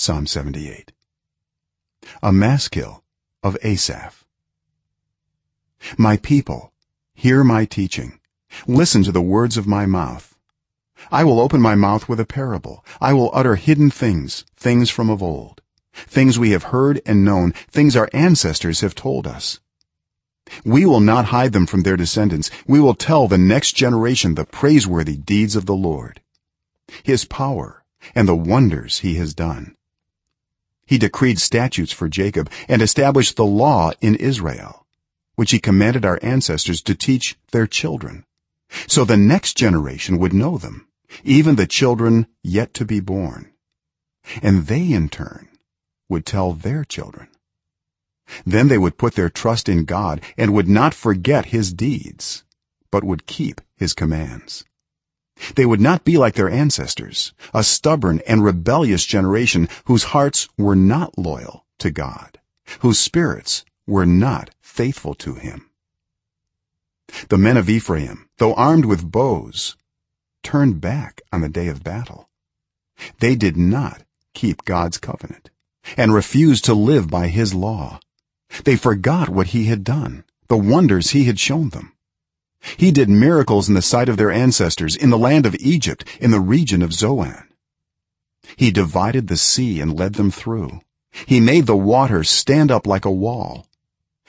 psalm 78 a maskil of asaph. My people hear my teaching. Listen to the words of my mouth. I will open my mouth with a parable. I will utter hidden things things from of old. Things we have heard and known things our ancestors have told us. We will not hide them from their descendants. We will tell the next generation the praiseworthy deeds of the lord his power and the wonders he has done he decreed statutes for jacob and established the law in israel which he commanded our ancestors to teach their children. So the next generation would know them even the children yet to be born. And they in turn would tell their children. Then they would put their trust in god and would not forget his deeds but would keep his commands they would not be like their ancestors a stubborn and rebellious generation whose hearts were not loyal to god whose spirits were not faithful to him. The men of ephraim though armed with bows turned back on the day of battle. They did not keep god's covenant and refused to live by his law. They forgot what he had done the wonders he had shown them he did miracles in the sight of their ancestors in the land of egypt in the region of zoan. He divided the sea and led them through. He made the water stand up like a wall.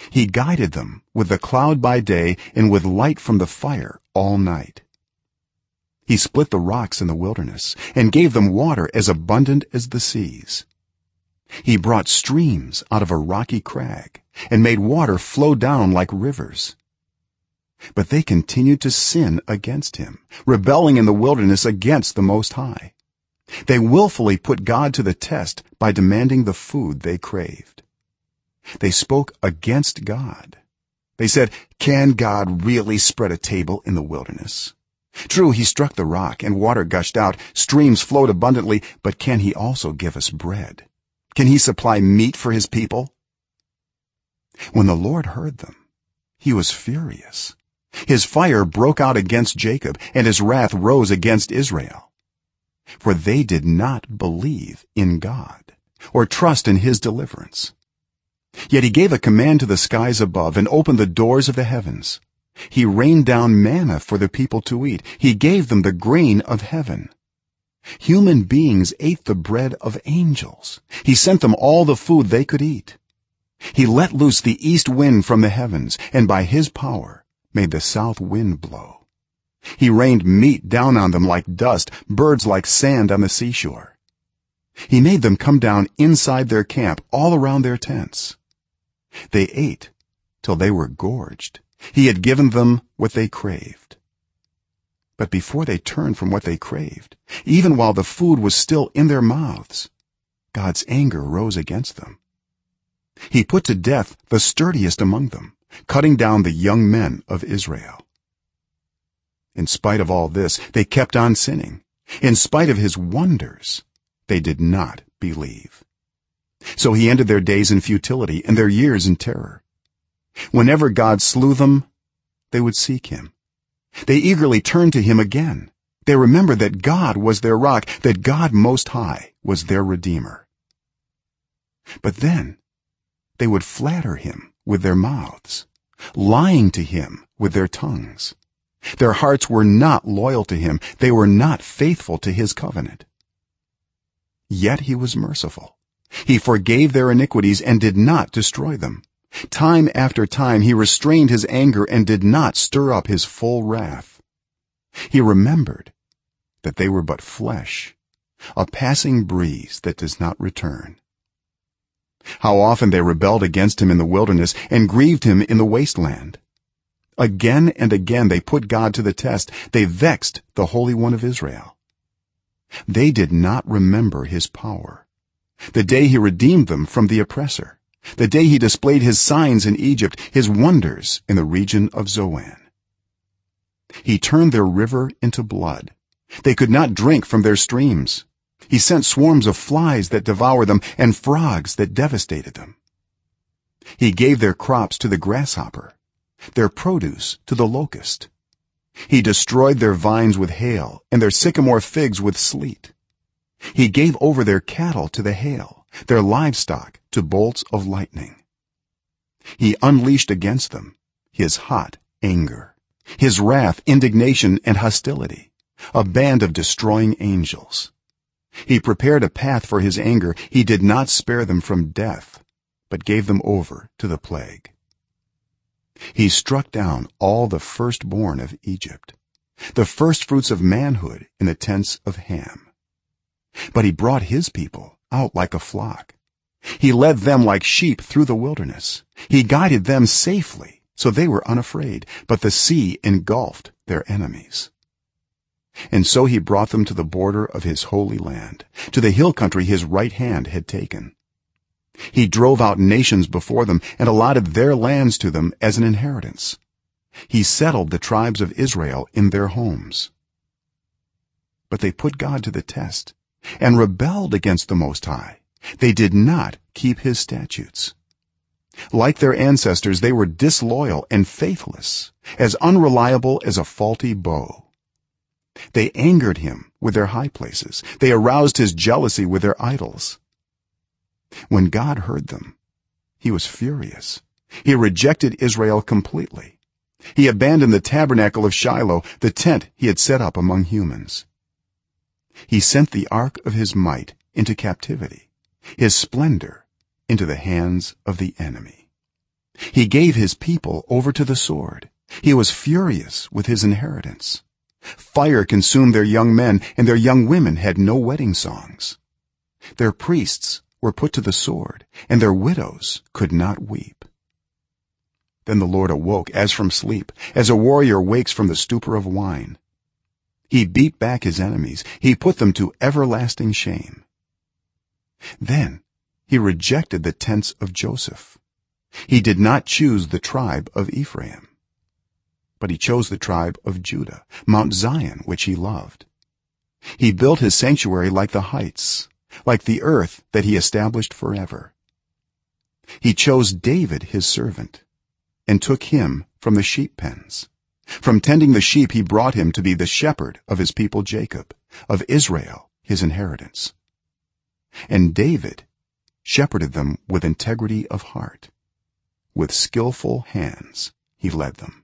He guided them with the cloud by day and with light from the fire all night. He split the rocks in the wilderness and gave them water as abundant as the seas. He brought streams out of a rocky crag and made water flow down like rivers but they continued to sin against him rebelling in the wilderness against the most high. They willfully put god to the test by demanding the food they craved. They spoke against god. They said can god really spread a table in the wilderness? True he struck the rock and water gushed out streams flowed abundantly but can he also give us bread? Can he supply meat for his people? When the lord heard them he was furious his fire broke out against jacob and his wrath rose against israel. For they did not believe in god or trust in his deliverance. Yet he gave a command to the skies above and opened the doors of the heavens. He rained down manna for the people to eat. He gave them the grain of heaven. Human beings ate the bread of angels. He sent them all the food they could eat. He let loose the east wind from the heavens and by his power made the south wind blow. He rained meat down on them like dust birds like sand on the seashore. He made them come down inside their camp all around their tents. They ate till they were gorged. He had given them what they craved. But before they turned from what they craved even while the food was still in their mouths god's anger rose against them. He put to death the sturdiest among them cutting down the young men of israel. In spite of all this they kept on sinning. In spite of his wonders they did not believe. So he ended their days in futility and their years in terror. Whenever god slew them they would seek him. They eagerly turned to him again. They remembered that god was their rock that god most high was their redeemer. But then they would flatter him with their mouths lying to him with their tongues. Their hearts were not loyal to him. They were not faithful to his covenant. Yet he was merciful. He forgave their iniquities and did not destroy them. Time after time he restrained his anger and did not stir up his full wrath. He remembered that they were but flesh a passing breeze that does not return how often they rebelled against him in the wilderness and grieved him in the wasteland. Again and again they put god to the test. They vexed the holy one of israel. They did not remember his power. The day he redeemed them from the oppressor. The day he displayed his signs in egypt his wonders in the region of zoan. He turned their river into blood. They could not drink from their streams he sent swarms of flies that devoured them and frogs that devastated them. He gave their crops to the grasshopper their produce to the locust. He destroyed their vines with hail and their sycamore figs with sleet. He gave over their cattle to the hail their livestock to bolts of lightning. He unleashed against them his hot anger his wrath indignation and hostility a band of destroying angels he prepared a path for his anger. He did not spare them from death but gave them over to the plague. He struck down all the firstborn of egypt the firstfruits of manhood in the tents of ham. But he brought his people out like a flock. He led them like sheep through the wilderness. He guided them safely so they were unafraid but the sea engulfed their enemies and so he brought them to the border of his holy land to the hill country his right hand had taken. He drove out nations before them and allotted their lands to them as an inheritance. He settled the tribes of israel in their homes. But they put god to the test and rebelled against the most high. They did not keep his statutes. Like their ancestors they were disloyal and faithless as unreliable as a faulty bow they angered him with their high places. They aroused his jealousy with their idols. When god heard them he was furious. He rejected israel completely. He abandoned the tabernacle of shiloh the tent he had set up among humans. He sent the ark of his might into captivity his splendor into the hands of the enemy. He gave his people over to the sword. He was furious with his inheritance fire consumed their young men and their young women had no wedding songs. Their priests were put to the sword and their widows could not weep. Then the lord awoke as from sleep as a warrior wakes from the stupor of wine. He beat back his enemies. He put them to everlasting shame. Then he rejected the tents of joseph. He did not choose the tribe of ephraim but he chose the tribe of judah mount zion which he loved. He built his sanctuary like the heights like the earth that he established forever. He chose david his servant and took him from the sheep pens. From tending the sheep he brought him to be the shepherd of his people jacob of israel his inheritance. And david shepherded them with integrity of heart. With skillful hands he led them